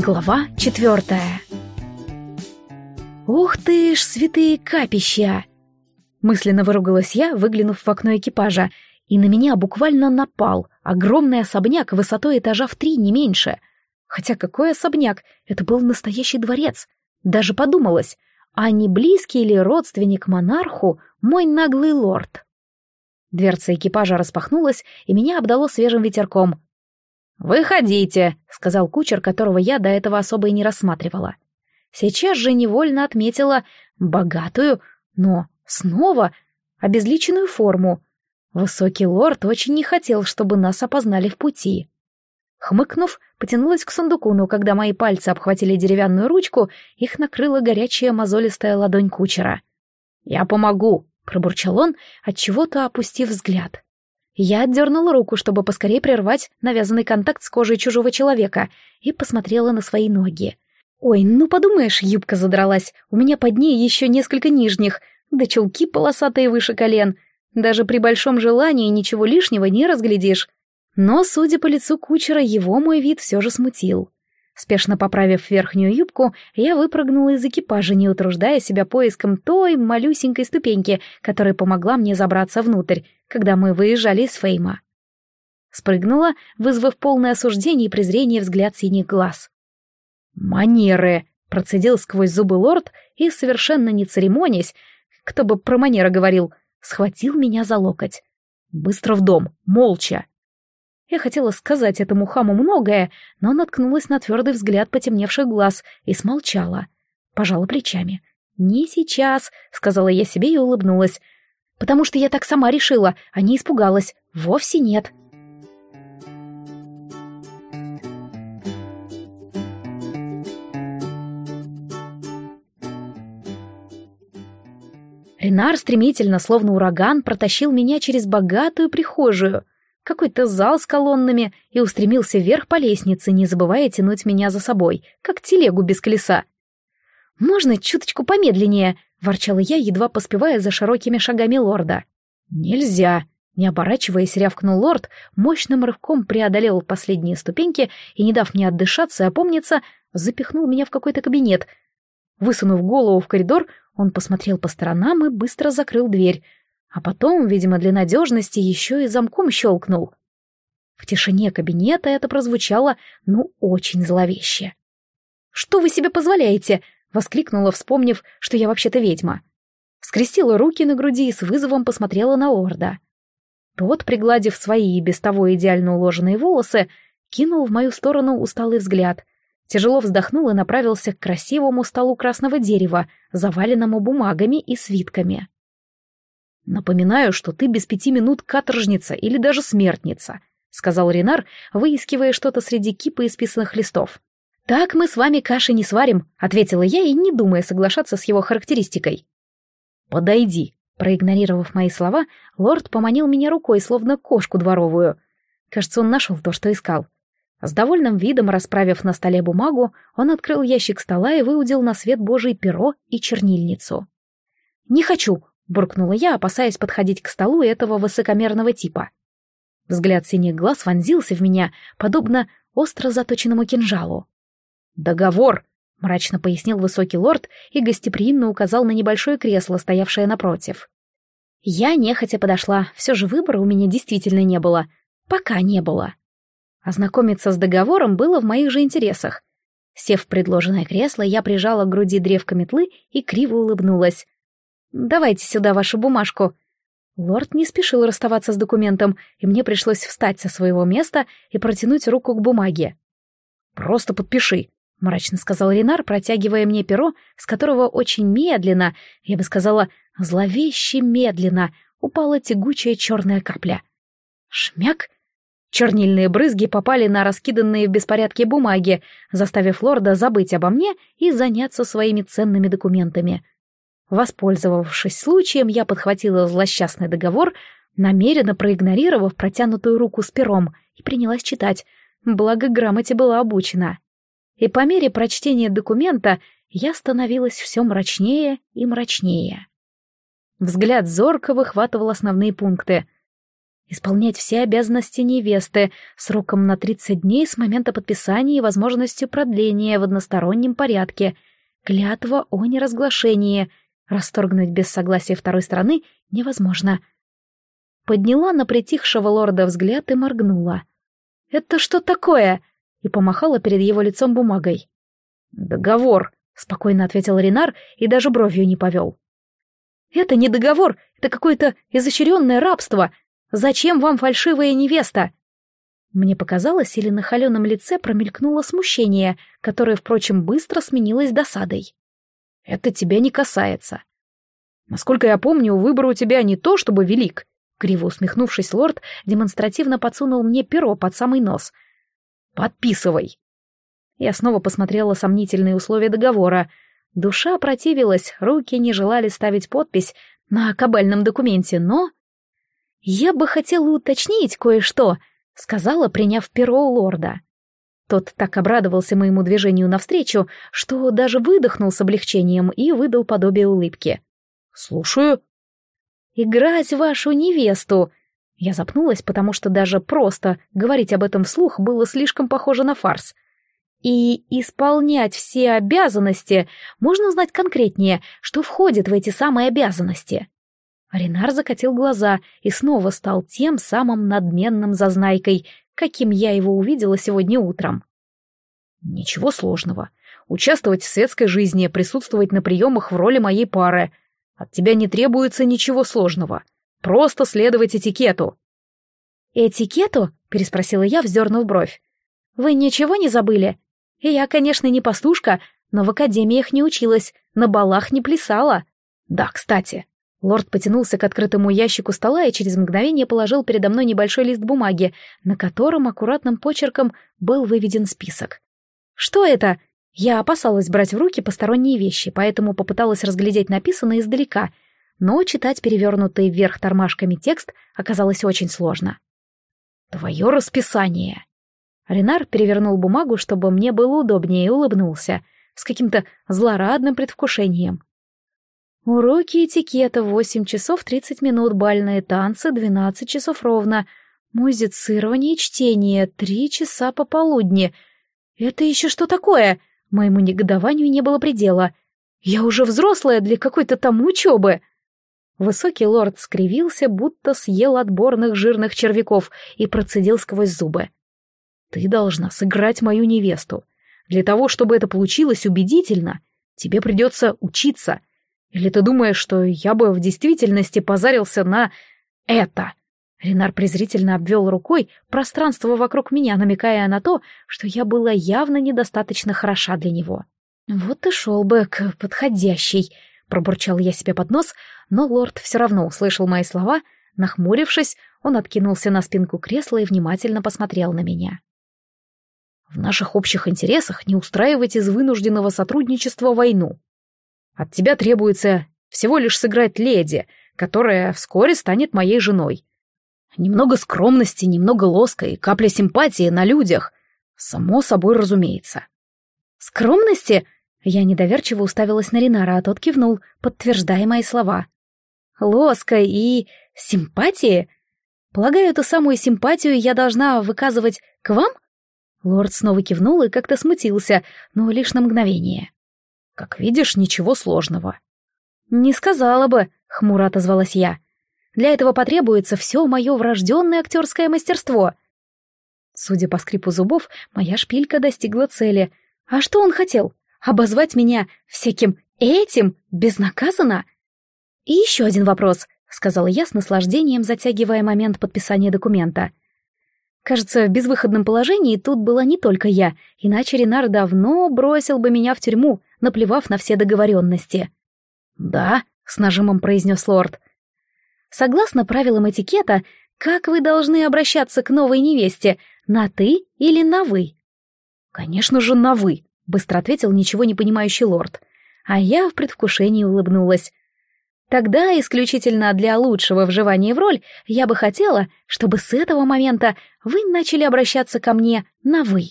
Глава четвертая. «Ух ты ж, святые капища!» Мысленно выругалась я, выглянув в окно экипажа, и на меня буквально напал огромный особняк высотой этажа в три, не меньше. Хотя какой особняк? Это был настоящий дворец. Даже подумалось, а не близкий ли родственник монарху мой наглый лорд? Дверца экипажа распахнулась, и меня обдало свежим ветерком. «Выходите», — сказал кучер, которого я до этого особо и не рассматривала. Сейчас же невольно отметила богатую, но снова обезличенную форму. Высокий лорд очень не хотел, чтобы нас опознали в пути. Хмыкнув, потянулась к сундуку, но когда мои пальцы обхватили деревянную ручку, их накрыла горячая мозолистая ладонь кучера. «Я помогу», — пробурчал он, отчего-то опустив взгляд. Я отдернула руку, чтобы поскорее прервать навязанный контакт с кожей чужого человека, и посмотрела на свои ноги. «Ой, ну подумаешь, юбка задралась, у меня под ней еще несколько нижних, да чулки полосатые выше колен. Даже при большом желании ничего лишнего не разглядишь». Но, судя по лицу кучера, его мой вид все же смутил. Спешно поправив верхнюю юбку, я выпрыгнула из экипажа, не утруждая себя поиском той малюсенькой ступеньки, которая помогла мне забраться внутрь, когда мы выезжали из Фейма. Спрыгнула, вызвав полное осуждение и презрение взгляд синих глаз. «Манеры!» — процедил сквозь зубы лорд и, совершенно не церемонясь, кто бы про манеры говорил, схватил меня за локоть. «Быстро в дом, молча!» Я хотела сказать этому хаму многое, но наткнулась на твердый взгляд потемневших глаз и смолчала. Пожала плечами. «Не сейчас», — сказала я себе и улыбнулась. «Потому что я так сама решила, а не испугалась. Вовсе нет». Ренар стремительно, словно ураган, протащил меня через богатую прихожую — какой-то зал с колоннами и устремился вверх по лестнице, не забывая тянуть меня за собой, как телегу без колеса. «Можно чуточку помедленнее?» — ворчала я, едва поспевая за широкими шагами лорда. «Нельзя!» — не оборачиваясь, рявкнул лорд, мощным рывком преодолел последние ступеньки и, не дав мне отдышаться и опомниться, запихнул меня в какой-то кабинет. Высунув голову в коридор, он посмотрел по сторонам и быстро закрыл дверь, а потом, видимо, для надежности еще и замком щелкнул. В тишине кабинета это прозвучало, ну, очень зловеще. «Что вы себе позволяете?» — воскликнула, вспомнив, что я вообще-то ведьма. Скрестила руки на груди и с вызовом посмотрела на Орда. Тот, пригладив свои и без того идеально уложенные волосы, кинул в мою сторону усталый взгляд, тяжело вздохнул и направился к красивому столу красного дерева, заваленному бумагами и свитками. «Напоминаю, что ты без пяти минут каторжница или даже смертница», — сказал Ренар, выискивая что-то среди кипа исписанных листов. «Так мы с вами каши не сварим», — ответила я и не думая соглашаться с его характеристикой. «Подойди», — проигнорировав мои слова, лорд поманил меня рукой, словно кошку дворовую. Кажется, он нашел то, что искал. С довольным видом, расправив на столе бумагу, он открыл ящик стола и выудил на свет божий перо и чернильницу. «Не хочу», буркнула я, опасаясь подходить к столу этого высокомерного типа. Взгляд синих глаз вонзился в меня, подобно остро заточенному кинжалу. «Договор!» — мрачно пояснил высокий лорд и гостеприимно указал на небольшое кресло, стоявшее напротив. Я нехотя подошла, все же выбора у меня действительно не было. Пока не было. Ознакомиться с договором было в моих же интересах. Сев в предложенное кресло, я прижала к груди древко метлы и криво улыбнулась. Давайте сюда вашу бумажку». Лорд не спешил расставаться с документом, и мне пришлось встать со своего места и протянуть руку к бумаге. «Просто подпиши», — мрачно сказал Ренар, протягивая мне перо, с которого очень медленно, я бы сказала, зловеще медленно, упала тягучая черная капля. Шмяк! Чернильные брызги попали на раскиданные в беспорядке бумаги, заставив лорда забыть обо мне и заняться своими ценными документами — Воспользовавшись случаем, я подхватила злосчастный договор, намеренно проигнорировав протянутую руку с пером, и принялась читать, благо грамоте была обучена. И по мере прочтения документа я становилась все мрачнее и мрачнее. Взгляд зорко выхватывал основные пункты. Исполнять все обязанности невесты сроком на 30 дней с момента подписания и возможностью продления в одностороннем порядке. Клятва о неразглашении. Расторгнуть без согласия второй стороны невозможно. Подняла на притихшего лорда взгляд и моргнула. «Это что такое?» и помахала перед его лицом бумагой. «Договор», — спокойно ответил Ренар и даже бровью не повел. «Это не договор, это какое-то изощренное рабство. Зачем вам фальшивая невеста?» Мне показалось, или на холеном лице промелькнуло смущение, которое, впрочем, быстро сменилось досадой. «Это тебя не касается. Насколько я помню, выбор у тебя не то чтобы велик». Криво усмехнувшись, лорд демонстративно подсунул мне перо под самый нос. «Подписывай». Я снова посмотрела сомнительные условия договора. Душа противилась, руки не желали ставить подпись на кабальном документе, но... «Я бы хотела уточнить кое-что», — сказала, приняв перо у лорда. Тот так обрадовался моему движению навстречу, что даже выдохнул с облегчением и выдал подобие улыбки. «Слушаю». «Играть вашу невесту», я запнулась, потому что даже просто говорить об этом вслух было слишком похоже на фарс — и исполнять все обязанности, можно узнать конкретнее, что входит в эти самые обязанности. Ренар закатил глаза и снова стал тем самым надменным зазнайкой, каким я его увидела сегодня утром. Ничего сложного. Участвовать в светской жизни, присутствовать на приемах в роли моей пары. От тебя не требуется ничего сложного. Просто следовать этикету. «Этикету?» — переспросила я, вздернув бровь. «Вы ничего не забыли? Я, конечно, не пастушка, но в академиях не училась, на балах не плясала. Да, кстати. Лорд потянулся к открытому ящику стола и через мгновение положил передо мной небольшой лист бумаги, на котором аккуратным почерком был выведен список. Что это? Я опасалась брать в руки посторонние вещи, поэтому попыталась разглядеть написанное издалека, но читать перевернутый вверх тормашками текст оказалось очень сложно. «Твое расписание», Ренар перевернул бумагу, чтобы мне было удобнее, и улыбнулся, с каким-то злорадным предвкушением. Уроки этикета восемь часов тридцать минут, бальные танцы двенадцать часов ровно, музицирование и чтение три часа пополудни. Это еще что такое? Моему негодованию не было предела. Я уже взрослая для какой-то там учебы. Высокий лорд скривился, будто съел отборных жирных червяков и процедил сквозь зубы. Ты должна сыграть мою невесту. Для того, чтобы это получилось убедительно, тебе придется учиться. Или ты думаешь, что я бы в действительности позарился на это?» Ренар презрительно обвел рукой пространство вокруг меня, намекая на то, что я была явно недостаточно хороша для него. «Вот и шел бы к подходящей», — пробурчал я себе под нос, но лорд все равно услышал мои слова. Нахмурившись, он откинулся на спинку кресла и внимательно посмотрел на меня. В наших общих интересах не устраивать из вынужденного сотрудничества войну. От тебя требуется всего лишь сыграть леди, которая вскоре станет моей женой. Немного скромности, немного лоска и капля симпатии на людях. Само собой разумеется. Скромности? Я недоверчиво уставилась на Ринара, а тот кивнул, подтверждая мои слова. Лоска и симпатии? Полагаю, эту самую симпатию я должна выказывать к вам? — Лорд снова кивнул и как-то смутился, но лишь на мгновение. «Как видишь, ничего сложного». «Не сказала бы», — хмуро отозвалась я. «Для этого потребуется все мое врожденное актерское мастерство». Судя по скрипу зубов, моя шпилька достигла цели. А что он хотел? Обозвать меня всяким этим безнаказанно? И еще один вопрос, — сказала я с наслаждением, затягивая момент подписания документа. Кажется, в безвыходном положении тут была не только я, иначе Ренар давно бросил бы меня в тюрьму, наплевав на все договоренности. «Да», — с нажимом произнес лорд. «Согласно правилам этикета, как вы должны обращаться к новой невесте, на «ты» или на «вы»?» «Конечно же, на «вы», — быстро ответил ничего не понимающий лорд. А я в предвкушении улыбнулась. Тогда исключительно для лучшего вживания в роль я бы хотела, чтобы с этого момента вы начали обращаться ко мне на «вы».